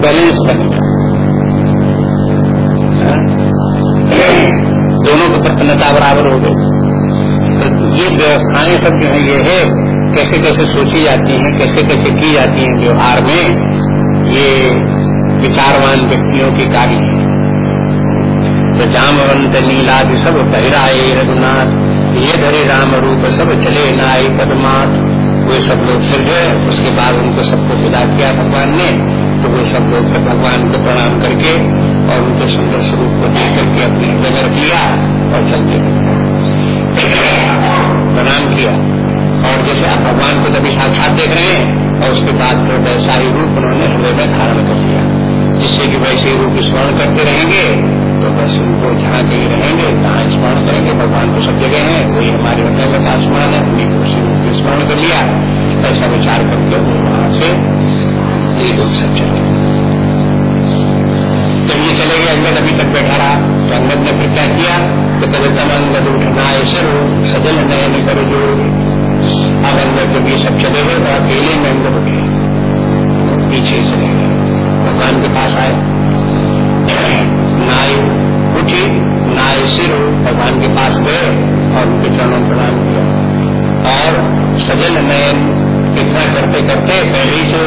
Balance बन गया। हाँ? दोनों की प्रसन्नता बराबर हो गई। तो ये व्यवस्थाएँ सब जो है, ये है, कैसे कैसे सोची जाती हैं, कैसे कैसे की जाती हैं व्यवहार में, ये विचारवान व्यक्तियों की कार्य है। तो जामवंत नीलादि सब बहिराए रघुनाथ, ये धरे राम रूप सब चले नाई पदमात वे सब लोग फिर गए, उसके बाद उनको सबको विदा किया भगवान ने। तो वे सब लोग भगवान को प्रणाम करके और उनके सुंदर स्वरूप को देख करके अपने हृदय लिया और चलते प्रणाम किया। और जैसे आप भगवान को तभी साक्षात देख रहे हैं, और उसके बाद फिर वैसा ही रूप उन्होंने हृदय में धारण कर लिया, जिससे कि वैसे रूप स्मरण करते रहेंगे तो बस उनको जहाँ कहीं रहेंगे कहाँ स्मरण करेंगे, भगवान को सब जगह है, वही हमारे हृदय में स्मरण है, उन्हीं को उसी रूप स्मरण कर लिया। ऐसा विचार करते हुए वहाँ से ये लोग सब अंगद अभी तक बैठा रहा। तो अंगद ने फिर क्या किया? तो कवितम अंगद उठना ऐसे हो सजल नयन कर, जो अब अंगद जब ये सब चले गए तो अकेले में अंगद उठे पीछे से भगवान के पास आए। नाई उठी, नाई सिर भगवान के पास गए और उनके चरणों प्रणाम किया। और सजन नयन इतना करते करते पहले से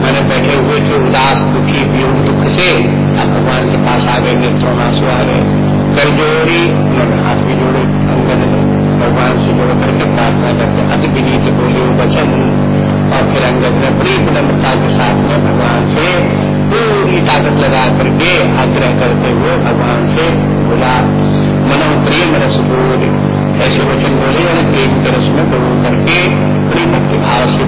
मैंने बैठे हुए थे, उदास, दुखी वियोग दुख से अब भगवान के पास आ गए नेत्रों आँसू आ गए कर जोड़ी उन्होंने हाथ भी जोड़े अंगन में भगवान से जोड़ करके प्रार्थना करते अति विनीत बोले वचन, और फिर अंगद ने बड़ी विनम्रता के साथ में भगवान से पूरी ताकत लगा करके आग्रह करते हुए भगवान से बोला, मनो प्रेम रस बोल ऐसे वचन बोले और प्रेम के रस में बोल करके बड़ी भक्ति भाव से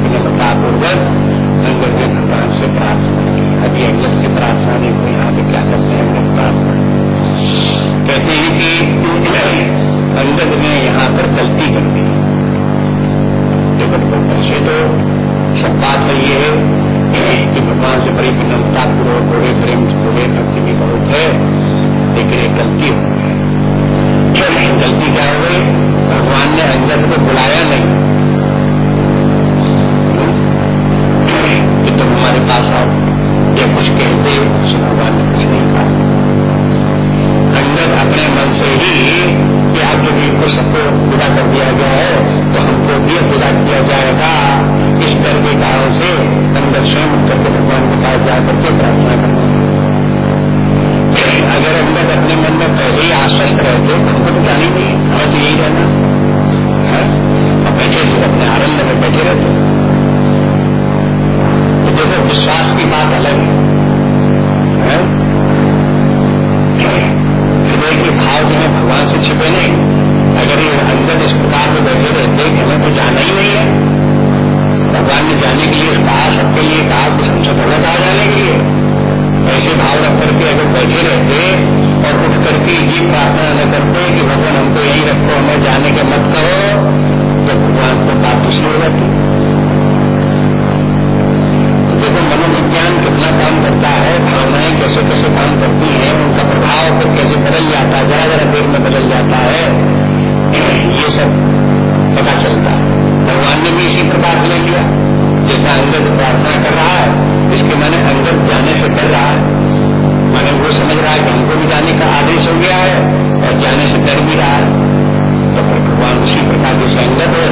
अंगद है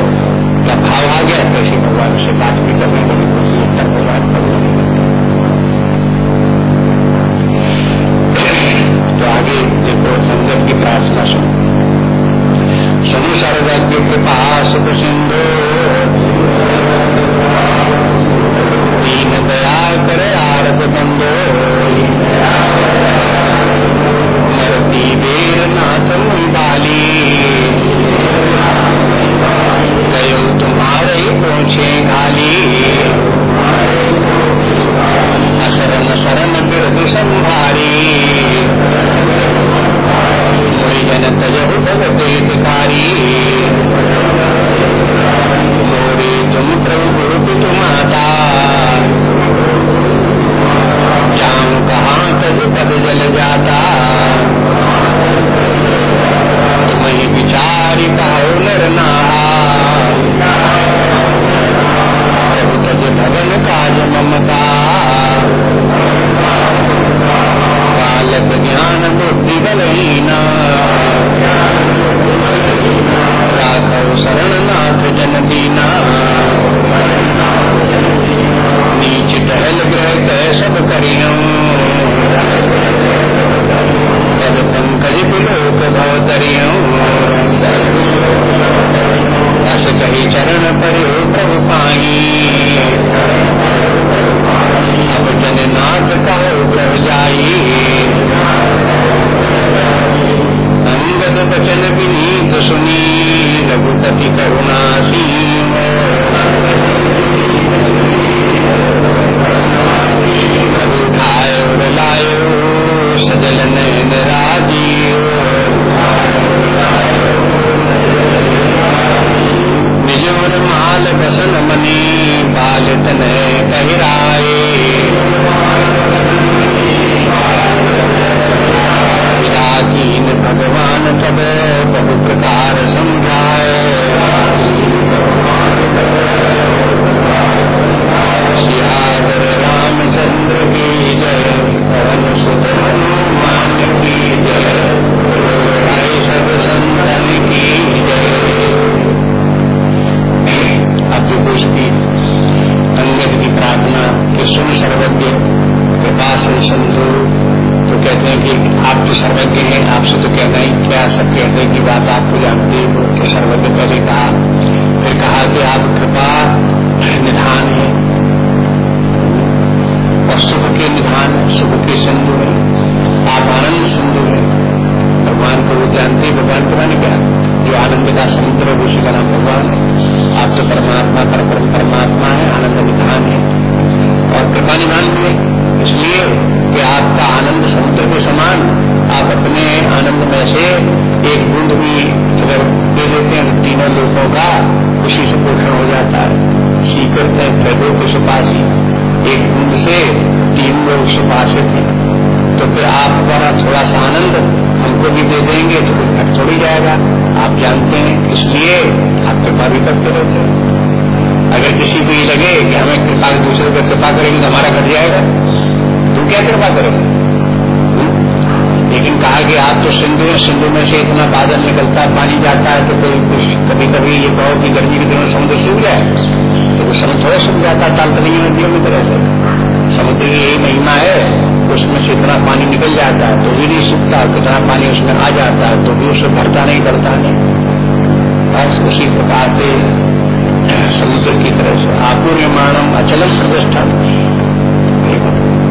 का भाव आ गया तो भगवान से बात भी करने लगे भी उत्तर जानते हैं, भगवान के माने क्या? जो आनंद का समुद्र है उसी का नाम भगवान है। आप तो परमात्मा पर परमात्मा है, आनंद विधान है। और कृपा निधान भी है इसलिए कि आपका आनंद समुद्र के समान, आप अपने आनंद में से एक बूंद भी अगर दे देते हैं, तीनों लोगों का, उसी से पोषण हो जाता है। सीकर दो के सुपासी, एक बूंद से तीन लोग सुपासित हैं। तो फिर आप द्वारा थोड़ा सा आनंद हमको भी दे देंगे तो कुछ घट थोड़ी जाएगा। आप जानते हैं, इसलिए आप कृपा भी करते रहते हैं। अगर किसी को ये लगे कि हमें कृपा दूसरे पर कृपा करेंगे तो हमारा घट जाएगा। तो क्या कृपा करेंगे? लेकिन कहा कि आप तो सिंधु में सिंधु में से इतना बादल निकलता है पानी जाता है तो कोई कुछ कभी कभी ये कहो कि गर्मी के दिनों समुद्र सूख जाए। तो वो समुद्र थोड़ा सूख जाता है ताल तली नदियों की तरह से। समुद्र की यही महिमा है उसमें से इतना पानी निकल जाता है तो भी नहीं सूखता, कितना पानी उसमें आ जाता है तो भी उसे भरता नहीं भरता नहीं। बस उसी प्रकार से समुद्र की तरह से आपूर्यमाणम अचलम प्रतिष्ठा।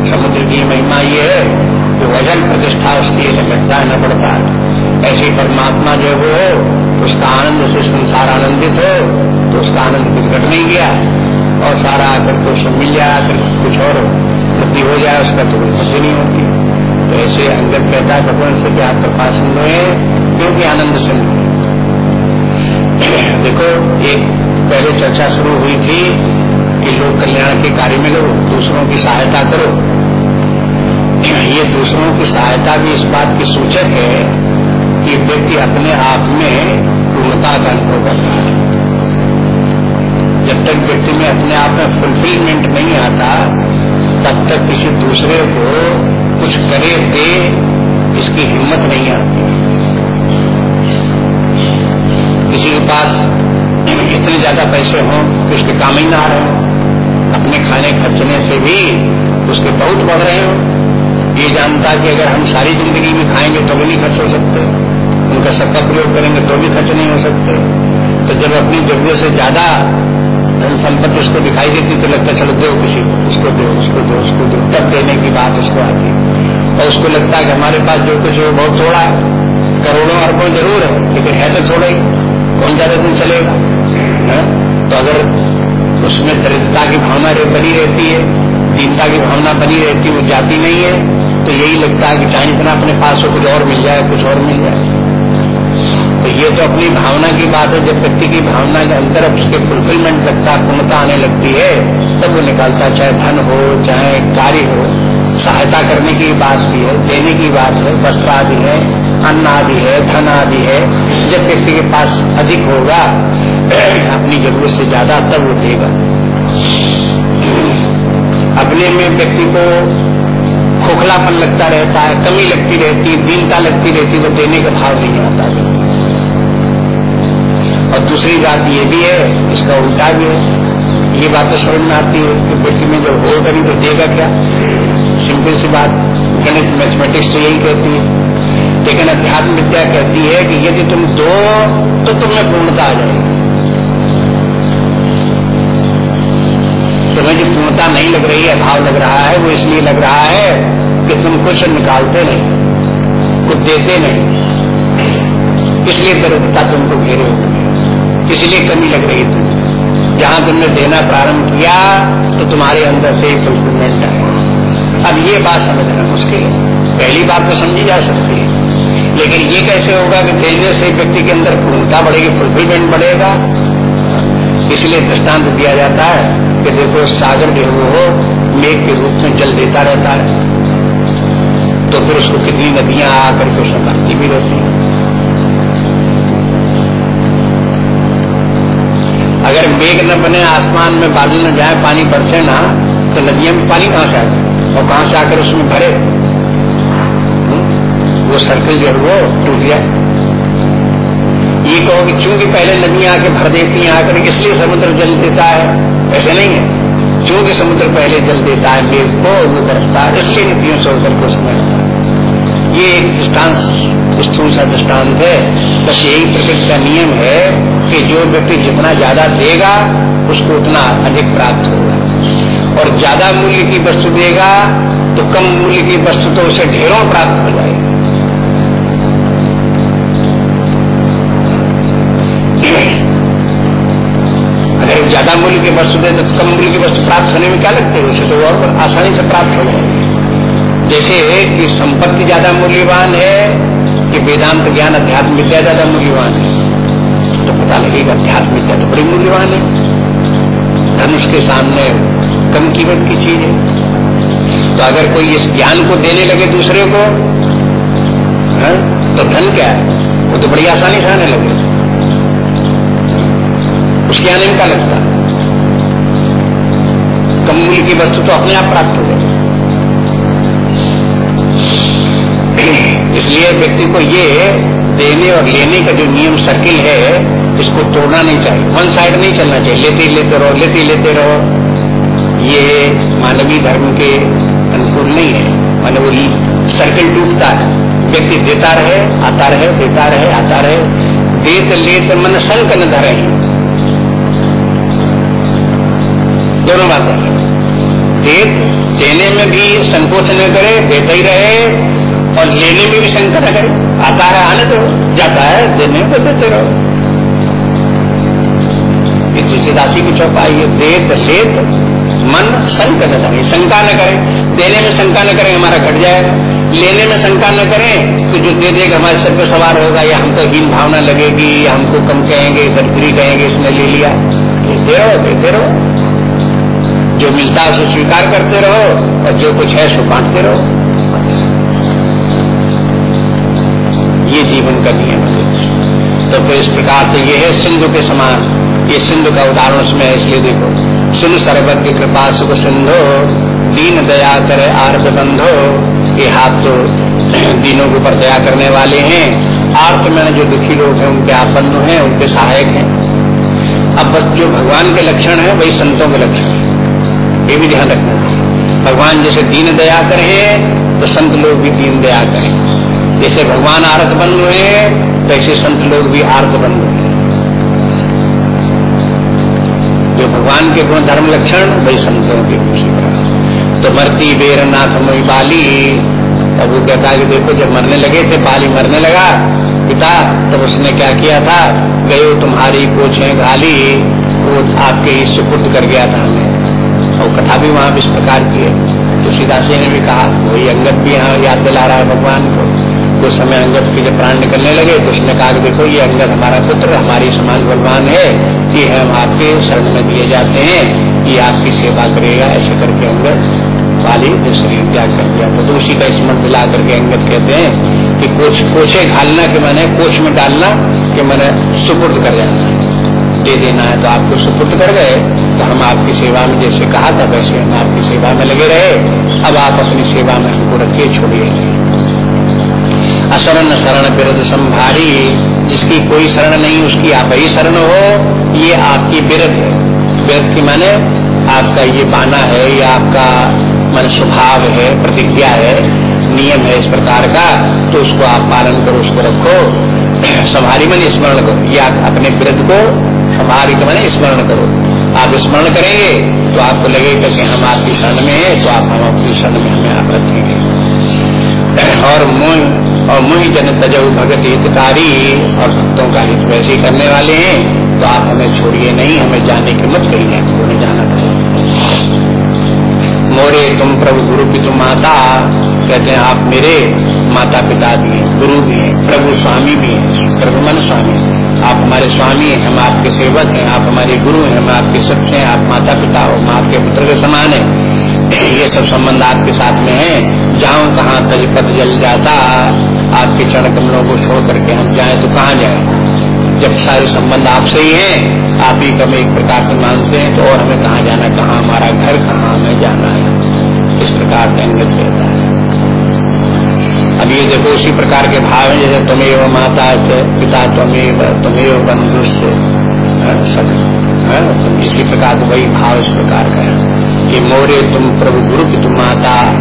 समुद्र की महिमा ये है कि वज़न प्रतिष्ठा उसकी घटता न बढ़ता। है ऐसे परमात्मा जो वो हो उसका आनंद से संसार आनंदित हो तो उसका आनंद कुछ घट नहीं गया। और सारा आकर कुछ मिल जाए कुछ और वृद्धि हो जाए, उसका तो कोई नहीं होती। तो ऐसे अंगत कहता है भगवान से कि आप कृपा सिंधु है क्योंकि आनंद सिंधु देखो, एक पहले चर्चा शुरू हुई थी कि लोग कल्याण के कार्य में लो, दूसरों की सहायता करो। ये दूसरों की सहायता भी इस बात की सूचक है कि व्यक्ति अपने आप में पूर्णता का अनुभव कर रहा है। जब तक व्यक्ति में अपने आप में फुलफिलमेंट नहीं आता तब तक किसी दूसरे को कुछ करे दे, इसकी हिम्मत नहीं आती। किसी के पास इतने ज़्यादा पैसे हों कि उसके काम ही ना आ रहे हो। अपने खाने खर्चने से भी उसके बहुत बढ़ रहे हो। ये जानता कि अगर हम सारी ज़िंदगी में खाएँगे तो भी नहीं खर्च हो सकते। उनका सबका प्रयोग करेंगे तो भी खर्च नहीं हो सकते। तो जब अपनी ज़रूरत से ज़्यादा संपत्ति उसको दिखाई देती तो लगता, चलो दो किसी को, उसको दो उसको दो उसको दो। तब देने की बात उसको आती। और उसको लगता है कि हमारे पास जो कुछ है बहुत थोड़ा है। करोड़ों अरबों ज़रूर है, लेकिन है तो थोड़ा ही। कौन ज़्यादा दिन चलेगा? है? तो अगर उसमें दरिद्रता की भावना बनी रहती है, दीनता की भावना बनी रहती है, वो जाती नहीं है तो यही लगता है कि चाहे इतना अपने पास हो, कुछ और मिल जाए, कुछ और मिल जाए। तो ये तो अपनी भावना की बात है, जब व्यक्ति की भावना के अंदर उसके फुलफिलमेंट लगता पूर्णता आने लगती है, तब वो निकालता चाहे धन हो, चाहे कार्य हो। सहायता करने की बात भी है, देने की बात है, वस्त्र आदि है, अन्न आदि है, धन आदि है। जब व्यक्ति के पास अधिक होगा, अपनी ज़रूरत से ज़्यादा, तब वो देगा। अपने में व्यक्ति को खोखलापन लगता रहता है, कमी लगती रहती दीनता लगती रहती है, वो देने का भाव नहीं आता व्यक्ति और दूसरी बात ये भी है, इसका उल्टा भी है। ये बात तो समझ में आती है कि व्यक्ति में जब होगा नहीं तो देगा क्या? सिंपल सी बात, गणित, मैथमेटिक्स तो यही कहती है। लेकिन अध्यात्म विद्या कहती है कि यदि तुम दो तो तुम्हें पूर्णता आ जाएगी। तुम्हें जो पूर्णता नहीं लग रही है, अभाव लग रहा है, वो इसलिए लग रहा है कि तुम कुछ निकालते नहीं, कुछ देते नहीं। इसलिए दरिद्रता तुमको घेरे हो इसलिए कमी लग रही तुम जहाँ तुमने देना प्रारंभ किया तो तुम्हारे अंदर से ही फुलफिलमेंट आए अब ये बात समझना मुश्किल है। पहली बात तो समझी जा सकती है। लेकिन ये कैसे होगा कि देने से व्यक्ति के अंदर पूर्णता बढ़ेगी फुलफिलमेंट बढ़ेगा? इसलिए दृष्टांत दिया जाता है कि देखो, सागर जो हो, मेघ के रूप में जल देता रहता है। तो फिर उसको कितनी नदियाँ आकर के उसमें भी रहती हैं। अगर मेघ न बने, आसमान में बादल न जाए, पानी बरसे ना तो नदियों में पानी कहाँ से आए और कहाँ से आकर उसमें भरे? वो सर्कल जो है, वो टूट जाए ये कहो कि चूँकि पहले नदियाँ आके भर देती हैं, आकर इसलिए समुद्र जल देता है। ऐसे नहीं है। चूँकि समुद्र पहले जल देता है, मेघ को वो बरसता है, इसलिए नदियों से होकर को समय होता है। ये एक दृष्टांत स्थूल सा दृष्टांत है, बस यही प्रकृति का नियम है कि जो व्यक्ति जितना ज़्यादा देगा, उसको उतना अधिक प्राप्त होगा। और ज़्यादा मूल्य की वस्तु देगा तो कम मूल्य की वस्तु तो उसे ढेरों प्राप्त हो जाएगी। अगर ज़्यादा मूल्य की वस्तु दे तो कम मूल्य की वस्तु प्राप्त होने में क्या लगते है? उसे तो और आसानी से प्राप्त हो जाएगी। जैसे कि संपत्ति ज़्यादा मूल्यवान है कि वेदांत ज्ञान अध्यात्म विद्या ज़्यादा मूल्यवान है। तो पता लगेगा अध्यात्म विद्या तो बड़ी मूल्यवान है। धनुष के सामने कम कीमत की चीज़ है। तो अगर कोई इस ज्ञान को देने लगे दूसरे को है, तो धन क्या है? वो तो बड़ी आसानी से आने लगे। उसके आने में क्या लगता कम मूल्य की वस्तु तो अपने आप प्राप्त हो गई इसलिए व्यक्ति को ये देने और लेने का जो नियम सर्किल है, इसको तोड़ना नहीं चाहिए। वन साइड नहीं चलना चाहिए। लेते लेते रहो, लेते लेते रहो। ये मानवीय धर्म के अनुकूल नहीं है। मानव सर्किल टूटता है। व्यक्ति देता रहे, आता रहे, देता रहे, आता रहे। देत, लेत, मन संक न धरे। दोनों बातें देत, देने में भी संकोच न करे, देते ही रहे। और लेने में भी शंका न करे आता है आने दो जाता है, देने में देते रहो। ये तुलसीदासी की चौपाई देत, लेत, मन शंक न करे, शंका न करे। देने में शंका न करें, हमारा घट जाएगा। लेने में शंका न करें तो जो दे देगा, हमारे सर पर सवार होगा, या हमको हीन भावना लगेगी, या हमको कम कहेंगे दरपुरी कहेंगे इसने ले लिया। देते रहो देते रहो। जो मिलता है, उसे स्वीकार करते रहो, और जो कुछ है सो बांटते रहो। ये जीवन का नियम है। तो फिर इस प्रकार से ये है सिंधु के समान। ये सिंधु का उदाहरण उसमें इसलिए देखो। सुन सर्वज्ञ कृपा सुख सिंधु, दीन दया करे आर्द बंधो। ये हाथ तो दीनों के ऊपर दया करने वाले हैं। आर्थ में जो दुखी लोग हैं, उनके आप बंधु हैं, उनके सहायक हैं। अब बस जो भगवान के लक्षण है, वही संतों के लक्षण है। ये भी ध्यान रखना। भगवान जैसे दीन दया करे तो संत लोग भी दीन दया करें। जैसे भगवान आरत बंद हुए वैसे संत लोग भी आरत बंद हुए जो भगवान के गुण धर्म लक्षण, वही संतों के उसी तो मरती बेर नाथ मोई बाली। तब वो कहता कि देखो, जब मरने लगे थे, बाली मरने लगा। पिता, तब उसने क्या किया था? गयो तुम्हारी है घाली। वो आपके ही सुपुर्द कर गया था हमें। और कथा भी वहाँ इस प्रकार की है। तुलसीदास जी ने भी कहा, वही अंगत भी यहाँ याद दिला रहा है भगवान को। कुछ समय अंगद के जब प्राण निकलने लगे तो उसने कहा कि देखो, ये अंगद हमारा पुत्र, हमारी समान भगवान है, कि हम आपके शरण में दिए जाते हैं, कि आपकी सेवा करेगा, ऐसे करके अंगद वाली ने शरीर त्याग कर दिया। तो उसी का स्मरण दिला करके अंगद कहते हैं कि कुछ कोचे घालना के मैंने, कोच में डालना कि मैंने सुपुर्द कर जाना। दे देना है तो आपको सुपुर्द कर गए तो हम आपकी सेवा में, जैसे कहा था, वैसे हम आपकी सेवा में लगे रहे। अब आप अपनी सेवा में हमको रखिए छोड़िए। अशरण शरण विरद संभारी। जिसकी कोई शरण नहीं, उसकी आप ही शरण हो। ये आपकी विरद है। विरद की माने आपका ये बाना है, या आपका मन स्वभाव है, प्रतिज्ञा है, नियम है इस प्रकार का। तो उसको आप पालन करो, उसको रखो। संभारी मन स्मरण करो। या अपने वृद्ध को संभारी के मन स्मरण करो। आप स्मरण करेंगे तो आपको लगेगा कि हम आपकी शरण में है तो आप हम अपनी शरण में हमें आप रखेंगे। और मुह और मुह जन तजु भगत हितकारी और भक्तों का हित वैसे करने वाले हैं तो आप हमें छोड़िए नहीं, हमें जाने की मत करिए हमें जाना मोरे तुम प्रभु, गुरु की तुम माता, कहते हैं आप मेरे माता पिता भी हैं, गुरु भी हैं, प्रभु स्वामी भी हैं प्रभु मन स्वामी। आप हमारे स्वामी हैं, हम आपके सेवक हैं, आप हमारे गुरु हैं, हम आपके सत्य हैं, आप माता पिता हो, हम आपके पुत्र के समान है। ये सब संबंध आपके साथ में है। जाऊँ कहाँ तज पद जल जाता। आपके चरण कमलों को छोड़ करके हम जाए तो कहाँ जाए? जब सारे संबंध आपसे ही हैं, आप ही कम एक प्रकार से मानते हैं तो और हमें कहाँ जाना कहाँ हमारा घर, कहाँ हमें जाना है? इस प्रकार का अंगत कहता है। अब ये देखो, उसी प्रकार के भाव है, जैसे तुम्हें माता पिता तुम्हें तुम्हें बंधु सब इसी प्रकार से वही भाव इस प्रकार का है। कि मोरे तुम प्रभु गुरु की तुम माता,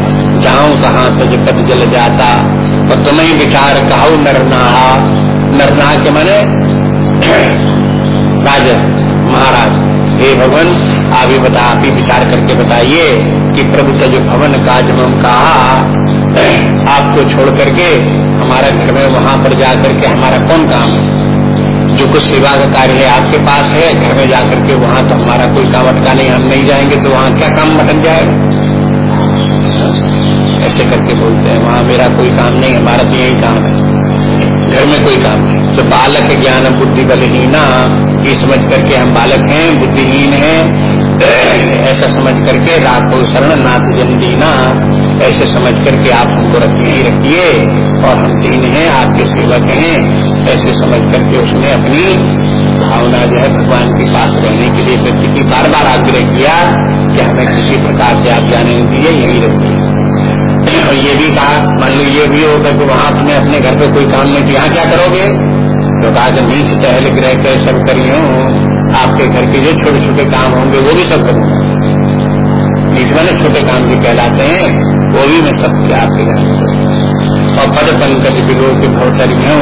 जाऊँ कहाँ तज पद जल जाता। और तुम्हें विचार कहो नरनाहा। नरनाहा के माने राजा, महाराज, हे भगवान, आप ही बता, आप ही विचार करके बताइए कि प्रभु का जो भवन का जब हम कहा, आपको छोड़ करके हमारा घर में वहाँ पर जा करके हमारा कौन काम है? जो कुछ सेवा का कार्य है आपके पास है, घर में जाकर के वहाँ तो हमारा कोई काम अटका नहीं हम नहीं जाएँगे तो वहाँ क्या काम अटक जाएगा? ऐसे करके बोलते हैं, वहाँ मेरा कोई काम नहीं हमारा तो यही काम है। घर में कोई काम नहीं तो बालक ज्ञान बुद्धि बलहीना ये समझ करके हम बालक हैं, बुद्धिहीन हैं ऐसा समझ करके राखो शरण नाथ जन दीना ऐसे समझ करके आप हमको रखिए ही रखिए, और हम दीन हैं, आपके सेवक हैं, ऐसे समझ करके उसने अपनी भावना जो है भगवान के पास रहने के लिए व्यक्ति की बार बार आग्रह किया कि हमें किसी प्रकार से आप जाने दीजिए यही रखिए। और ये भी कहा, मान लो ये भी होगा कि वहाँ तुम्हें अपने घर पे कोई काम नहीं किया क्या करोगे? तो कहा कि नीच टहल ग्रह के सब करियो आपके घर के जो छोटे छोटे काम होंगे, वो भी सब करूँगा। वाले छोटे काम भी कहलाते हैं, वो भी मैं सब आपके घर और पद पंकज बिलो के भवतरियों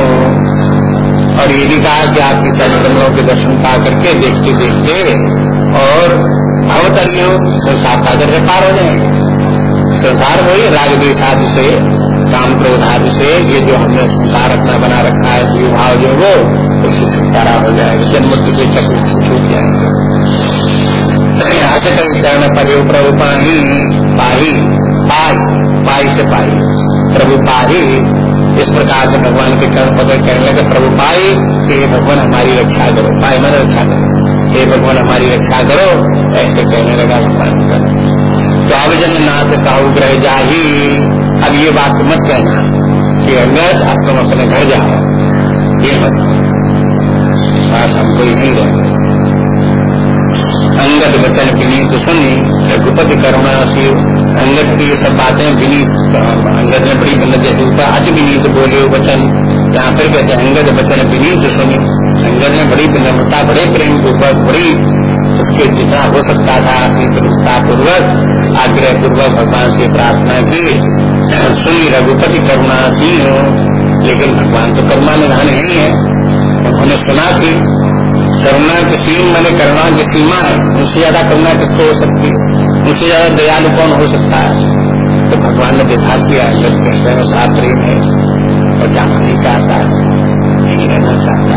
और ये भी कहा कि आपके चरणों के दर्शन पा करके देखते देखते और अवतरियों संसार सागर से पार हो जाएँगे। संसार वही राग द्वेषादि से काम क्रोध आदि से ये जो हमने संसार अपना बना रखा है विभाव जो वो, उससे छुटकारा हो जाएगा। जन्म के चक्र से छूट जाएँगे। चरण पर प्रभु पाही पाही पाई पाई से पाई प्रभु पाही, इस प्रकार से भगवान के चरण पकड़ कहने लगे, प्रभु पाई कि भगवान हमारी रक्षा करो। पाई मन रक्षा करो। हे भगवान हमारी रक्षा करो, ऐसे कहने लगा भगवान का तो जन नाथ काहू ग्रह जाही अब ये बात मत कहना कि अंगद अब तुम अपने घर जाओ ये मत बात हमको यही रहे अंगद वचन विनीत सुनी, रघुपति करुणा शिव अंगद की ये सब बातें विनीत, अंगद ने बड़ी मतलब जैसे ऊपर अति विनीत बोले हो वचन यहाँ फिर कहते हैं, अंगद वचन विनीत सुनी। अंगद ने बड़ी विनम्रता, बड़े प्रेम पूर्वक बड़ी उसके जितना हो सकता था, अपनी प्रमुखता पूर्वक, आग्रह पूर्वक भगवान से प्रार्थना की। सुनी रघुपति करुणा सिंह लेकिन भगवान तो करुणा निधान ही है। उन्होंने सुना कि करुणा की सीम, मैंने करुणा की सीमा है, उनसे ज़्यादा करुणा किसको हो सकती है? उससे ज़्यादा दयालु कौन हो सकता है? तो भगवान ने देखा किया जब कहते हैं साथ प्रेम है और जाना नहीं चाहता है नहीं रहना चाहता।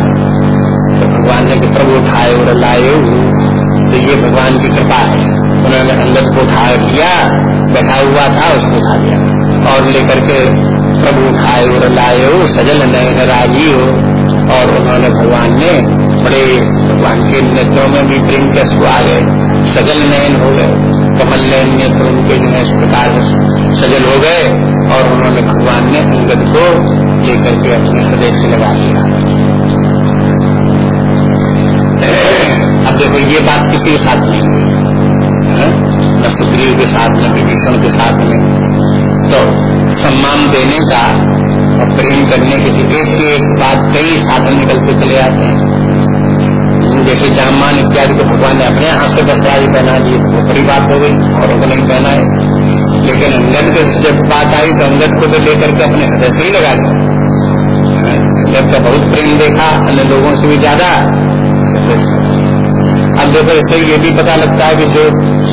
तो भगवान ने प्रभु उठाए और लाए तो ये भगवान की कृपा है। उन्होंने अंदर को उठा लिया बैठा हुआ था, उसको उठा लिया लेकर के प्रभु खाए और लाए सजल नयन राज़ी हो। और उन्होंने भगवान ने बड़े भगवान के नेत्रों में भी प्रेम के आ गए सजल नयन हो गए। कमल नयन नेत्र उनके जो है, इस प्रकार सजल हो गए। और उन्होंने भगवान ने अंगद को लेकर के अपने हृदय से लगा दिया। अब देखो, ये बात किसी के साथ नहीं हुई। न सुग्रीव के साथ, न विभीषण के साथ में तो सम्मान देने का और प्रेम करने के लिए एक एक बात कई साधन निकलते चले आते हैं। जैसे जामान इत्यादि को भगवान ने अपने हाथ से वस्त्रादि पहना दिए, वो बड़ी बात हो गई और उनको नहीं पहना है। लेकिन अंगद के जब बात आई तो अंगद को तो लेकर के अपने हृदय से ही लगा लिया अंगद का बहुत प्रेम देखा, अन्य लोगों से भी ज़्यादा। अब देखो, इससे ये भी पता लगता है कि जो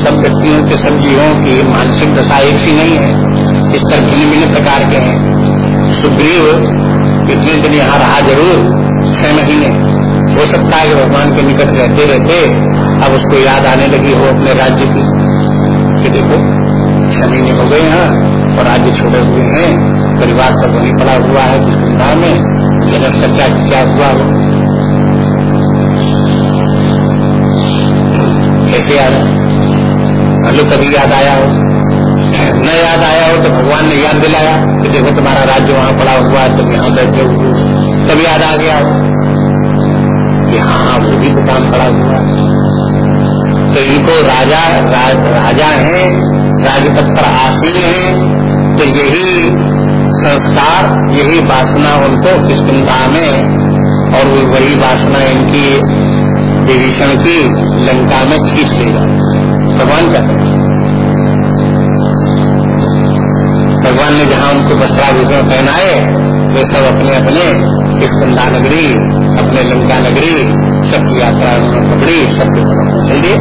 सब व्यक्तियों के सब जीवों की मानसिक दशा एक सी नहीं है। इस तरह भिन्न भिन्न प्रकार के हैं। सुग्रीव इतने दिन यहाँ रहा ज़रूर, छह महीने। हो सकता है कि भगवान के निकट रहते रहते अब उसको याद आने लगी हो अपने राज्य की। कि देखो, छह महीने हो गए यहाँ और राज्य छोड़े हुए हैं। परिवार सब वहीं पड़ा हुआ है जिस किसकुंडा में? जनक का क्या हुआ हो कैसे याद कभी याद आया हो। न याद आया हो तो भगवान ने याद दिलाया कि देखो तुम्हारा राज्य वहाँ पड़ा हुआ है तुम यहाँ बैठे हो। तब याद आ गया हो कि हाँ वो भी तो काम पड़ा हुआ है। तो इनको राजा राज, राजा हैं राजपथ पर आसीन है तो यही संस्कार यही वासना उनको किसकुंदा में और वही वासना इनकी विभीषण की लंका में खींच लेगा भगवान कहते भगवान जहाँ उनको वस्त्राभूषण पहनाए, वे सब अपने अपने किसकुंदा नगरी, अपने लंका नगरी, सबकी यात्रा उन्होंने पकड़ी, सबके चल दिए।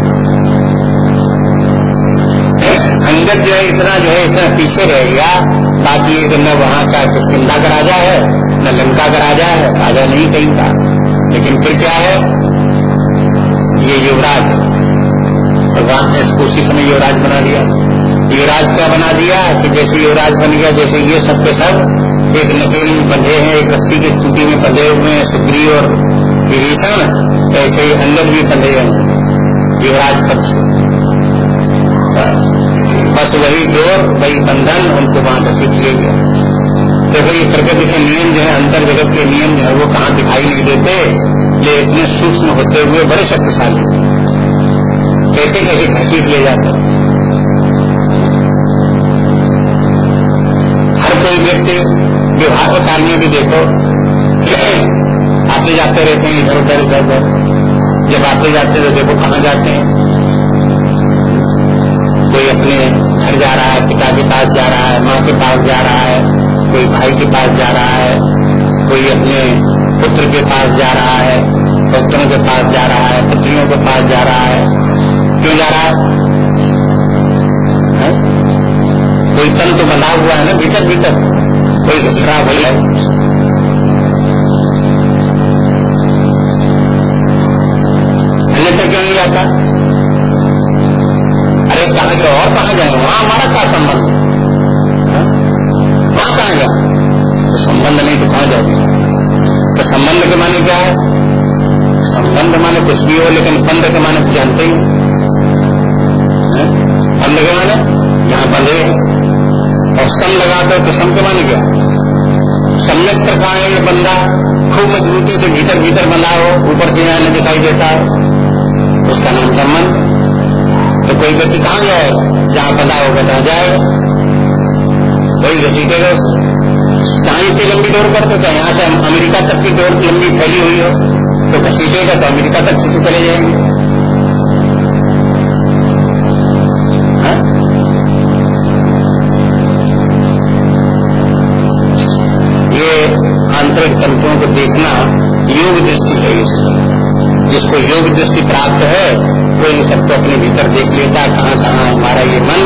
अंगद जो है, इतना जो है, इतना पीछे रह गया, बाकी एक न वहाँ का किसकिंदा का राजा है, न लंका का राजा है, राजा नहीं कहीं का लेकिन फिर क्या है? ये युवराज, भगवान ने इसको उसी समय युवराज बना दिया। युवराज क्या बना दिया कि जैसे युवराज बन गया, जैसे ये सब के सब एक नकेल में बंधे हैं, एक रस्सी की टूटी में बंधे हुए हैं, सुग्री और विभीषण ऐसे ही अंगद भी बंधे हैं। युवराज से बस वही ज़ोर, वही बंधन, उनको वहाँ सीख ले गया देखो ये प्रकृति के नियम जो है, अंतर जगत के नियम जो है, वो कहाँ दिखाई नहीं देते, ये इतने सूक्ष्म होते हुए बड़े शक्तिशाली कैसे कैसे घसीट ले जाते हर कोई व्यक्ति विवाह काल में भी देखो आते जाते रहते हैं, इधर उधर इधर उधर। जब आते जाते तो देखो कहाँ जाते हैं। कोई अपने घर जा रहा है, पिता के पास जा रहा है, माँ के पास जा रहा है, कोई भाई के पास जा रहा है, कोई अपने पुत्र के पास जा रहा है, पुत्रों के पास जा रहा है पुत्रियों के पास जा रहा है। क्यों जा रहा है? कोई तन तो बना हुआ है ना, भीतर भीतर। कोई घसरा वही है अन्यथा क्यों नहीं जाता अरे कहा जाए और कहा जाए? वहाँ हमारा क्या संबंध? वहाँ कहा जाए? तो संबंध नहीं तो कहा जाए तो संबंध के माने क्या है? संबंध माने कुछ भी हो, लेकिन बंद के माने तो जानते ही है ये बंदा खूब मजबूती से भीतर भीतर बंधा हो, ऊपर से यहाँ दिखाई देता है। उसका नाम संबंध तो कोई व्यक्ति कहाँ जाए जहाँ पता होगा तहाँ जाए। वही घसीटेगा कहाँ इतनी लंबी दौड़ पर तो यहाँ से अमेरिका तक की दौड़ लंबी फैली हुई हो। तो घसीटेगा तो अमेरिका तक किसी चले जाएँगे। देखना योग दृष्टि है जिसको योग दृष्टि प्राप्त है वो इन सबको अपने भीतर देख लेता कहाँ कहाँ हमारा ये मन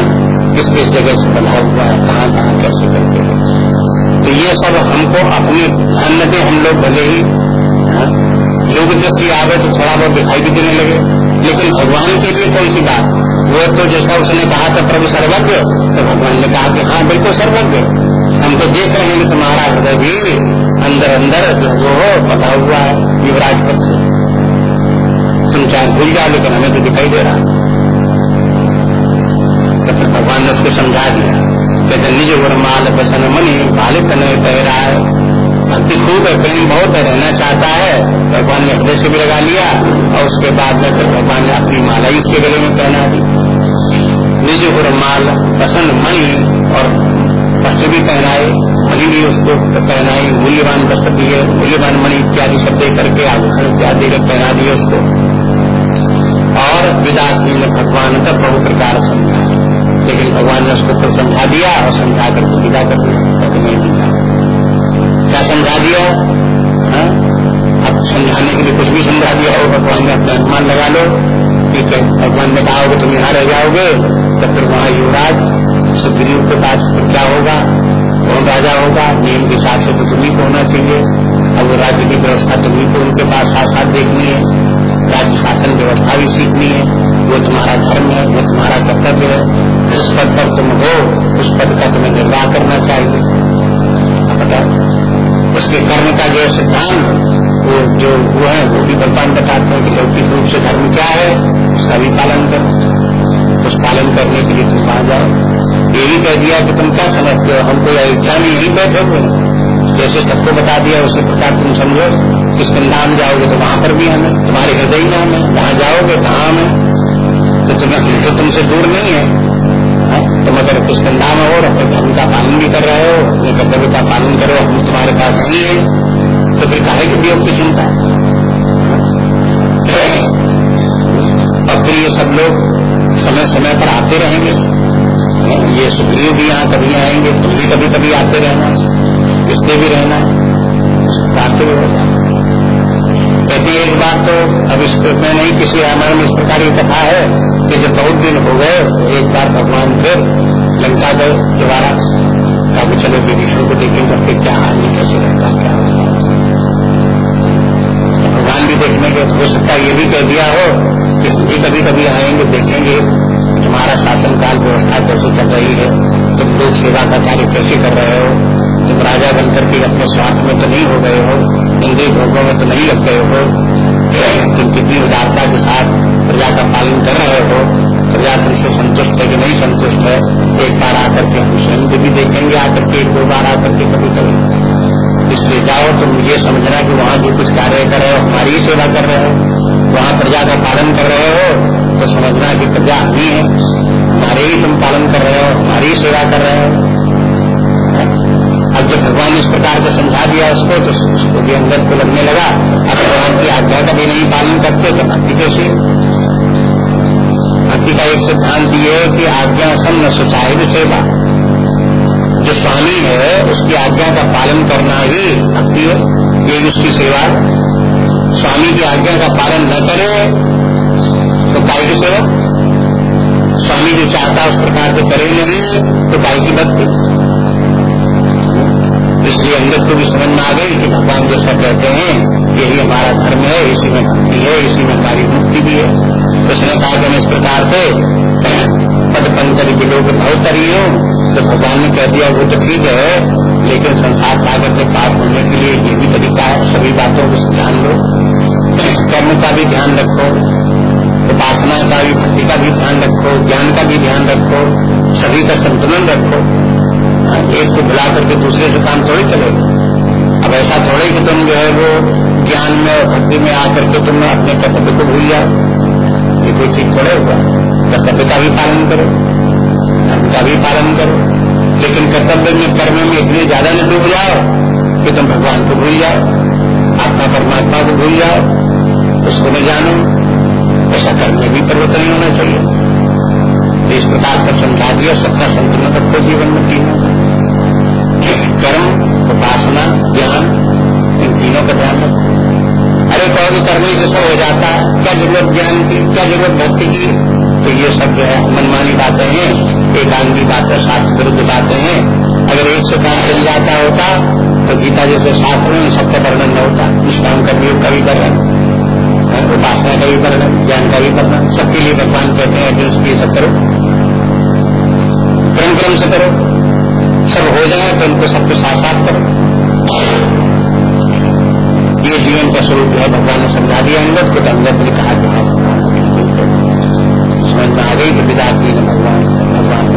किस किस जगह से बना हुआ है कहाँ कहाँ कैसे करते हैं। तो ये सब हमको अपने ध्यान न दे हम लोग भले ही हाँ, योग दृष्टि आवे तो थोड़ा बहुत दिखाई भी देने लगे। लेकिन भगवान के लिए कौन सी बात? वो तो जैसा उसने कहा था प्रभु सर्वज्ञ तो भगवान ने कहा कि हाँ बिल्कुल सर्वज्ञ। हम तो देख रहे हैं तुम्हारा हृदय भी अंदर अंदर जो वो बना हुआ है, युवराज पद से तुम चाहे भूल जाओ, लेकिन हमें तो दिखाई दे रहा तो फिर भगवान ने उसको समझा दिया। कहते, निज माल बसन मनी भाले तन कह रहा है भक्ति खूब है, प्रेम बहुत है, रहना चाहता है। भगवान ने हृदय से भी लगा लिया, और उसके बाद में फिर भगवान ने अपनी माला ही उसके गले में पहना दी। निज माल बसन मणि और वस्त्र भी पहनाए। मणि भी उसको पहनाई, मूल्यवान वस्त्र दिए, मूल्यवान मणि इत्यादि शब्द करके आभूषण इत्यादि पहना दिए उसको। और विदा की भगवान का बहु प्रकार समझा। लेकिन भगवान ने उसको समझा दिया और समझा कर विदा कर दिया क्या समझा दिया? हा? अब समझाने के लिए कुछ भी समझा दिया और भगवान ने अपना अनुमान लगा लो ठीक है भगवान ने कहा होगा, तुम यहाँ रह जाओगे तो फिर वहाँ युवराज, सुग्रीव के पास क्या होगा? कौन राजा होगा, नियम के हिसाब से तो तुम्ही को होना चाहिए। अब वो राज्य की व्यवस्था तुम्ही को उनके पास साथ साथ देखनी है। राज्य शासन व्यवस्था भी सीखनी है। वो तुम्हारा धर्म है, वो तुम्हारा कर्तव्य है। जिस पद पर तुम हो, उस पद का तुम्हें निर्वाह करना चाहिए। उसके कर्म का जो सिद्धांत, वो जो वो है, वो भी भगवान बताते हैं कि लौकिक रूप से धर्म क्या है, उसका भी पालन करो। उस पालन करने के लिए तुम कहा जाओ। ये भी कह दिया कि तुम क्या समझते हो? हम कोई अयोध्या में यही बैठे हुए जैसे सबको बता दिया, उसी प्रकार तुम समझो किस नाम जाओगे तो वहाँ पर भी हमें तुम्हारे हृदय में हमें जहाँ जाओगे कहाँ हमें तो तुम्हें, हम तो तुमसे दूर नहीं है। हाँ? तुम अगर नाम हो अपने धर्म का पालन भी कर रहे हो, अपने कर्तव्य का पालन करो, हम तुम्हारे पास नहीं है तो फिर काहे के वियोग की चिंता? और फिर ये सब लोग समय समय पर आते रहेंगे। ये सुग्रीव भी यहाँ कभी आएँगे, तुम भी कभी कभी आते रहना। इससे भी रहना से भी होगा कहते एक बार तो अब इस में नहीं, किसी रामायण में इस प्रकार की कथा है कि जब बहुत दिन हो गए तो एक बार भगवान फिर लंका गए दोबारा। काबू चलो विभीषण को देखेंगे फिर क्या हाल कैसे रहता क्या भगवान भी देखने के हो सकता है, ये भी कह दिया हो कि कभी कभी आएँगे, देखेंगे। तुम्हारा शासन काल व्यवस्था कैसे चल रही है? तुम लोग सेवा का कार्य कैसे कर रहे हो? तुम राजा बनकर के अपने स्वार्थ में तो नहीं हो गए हो इंद्रिय भोगों में तो नहीं लग गए हो। तुम कितनी उदारता के साथ प्रजा का पालन कर रहे हो? प्रजा तुमसे संतुष्ट है कि नहीं संतुष्ट है? एक बार आकर के हम स्वयं भी देखेंगे, आकर के एक दो बार आकर के कभी कभी। इसलिए जाओ, तुम ये समझना कि वहाँ जो कुछ कार्य कर रहे हो, हमारी ही सेवा कर रहे हो। वहाँ प्रजा का पालन कर रहे हो तो समझना कि प्रजा हम ही। है हमारे ही तुम पालन कर रहे हो, हमारी ही सेवा कर रहे हो। अब जब भगवान इस प्रकार से समझा दिया उसको तो उसको भी अंदर को लगने लगा। अब भगवान की आज्ञा का भी नहीं पालन करते तो भक्ति कैसे? भक्ति का एक सिद्धांत ये है कि आज्ञा सम न सुचाहिद सेवा। जो स्वामी है, उसकी आज्ञा का पालन करना ही भक्ति है, ये उसकी सेवा स्वामी की आज्ञा का पालन न करे काय की सेवा स्वामी जो चाहता उस प्रकार से करे नहीं तो काय की भक्ति इसलिए अंदर को भी समझ में आ गई कि भगवान जैसा कहते हैं, यही हमारा धर्म है, इसी में भक्ति है, इसी में हमारी मुक्ति भी है। तो उसने कहा कि इस प्रकार से, पद पंचर के लोग भवतरी हो। तो भगवान ने कह दिया, वो तो ठीक है, लेकिन संसार सागर का भी ध्यान रखो, ज्ञान का भी ध्यान रखो, सभी का संतुलन रखो। एक को भुला करके दूसरे से काम थोड़ी चलेगा। अब ऐसा थोड़े कि तुम जो है वो ज्ञान में और भक्ति में आकर के तुम अपने कर्तव्य को भूल जाओ। ये कोई ठीक थोड़े हुआ कर्तव्य का भी पालन करो। धर्म का भी पालन करो। लेकिन कर्तव्य में, कर्म में इतने ज़्यादा न डूब जाओ कि तुम भगवान को भूल जाओ, आत्मा परमात्मा को भूल जाओ, उसको न जानो। ऐसा कर्म में भी परिवर्तन होना चाहिए। तो इस प्रकार सब समझा दिया सबका संतुलन रखो जीवन में तीनों कर्म, उपासना, ज्ञान, इन तीनों का ध्यान रखो। अरे कौन करने से सब हो जाता है। क्या ज़रूरत ज्ञान की, क्या ज़रूरत भक्ति की? तो ये सब जो है, मनमानी बातें हैं, एकांगी बातें शास्त्र विरुद्ध बातें हैं। अगर एक से काम चल जाता होता तो गीता जैसे शास्त्र में सबका वर्णन न होता। निष्काम कर्मियों का भी वर्णन उपासना का भी वर्णन, ज्ञान का भी वर्णन, सबके लिए भगवान कहते हैं कि उसकी सब करो। क्रम क्रम से करो। सब हो जाए तो उनको सबको साथ साथ करो। ये जीवन का स्वरूप है, भगवान ने समझा दिया अंगत को तो अंगत ने कहा कि हाँ समझ में आ गई कि विदा की भगवान भगवान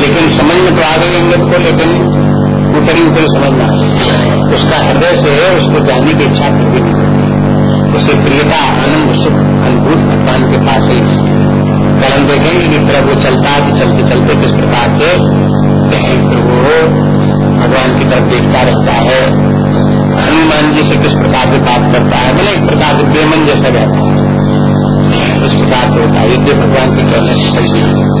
लेकिन समझ में तो आ गई अंगत को, लेकिन ऊपरी ऊपरी समझ में आ गई। उसका हृदय से उसको जानने की इच्छा फिर भी नहीं। उसे प्रियता, आनंद, सुख अनुभूत भगवान के पास ही। कल देखेंगे कि फिर वो चलता है चलते चलते किस प्रकार से फिर वो भगवान की तरफ़ देखता रहता है। हनुमान जी से किस प्रकार से बात करता है? मतलब एक प्रकार से बेमन जैसा रहता है। इस प्रकार से होता है यद्य भगवान के कहने से सही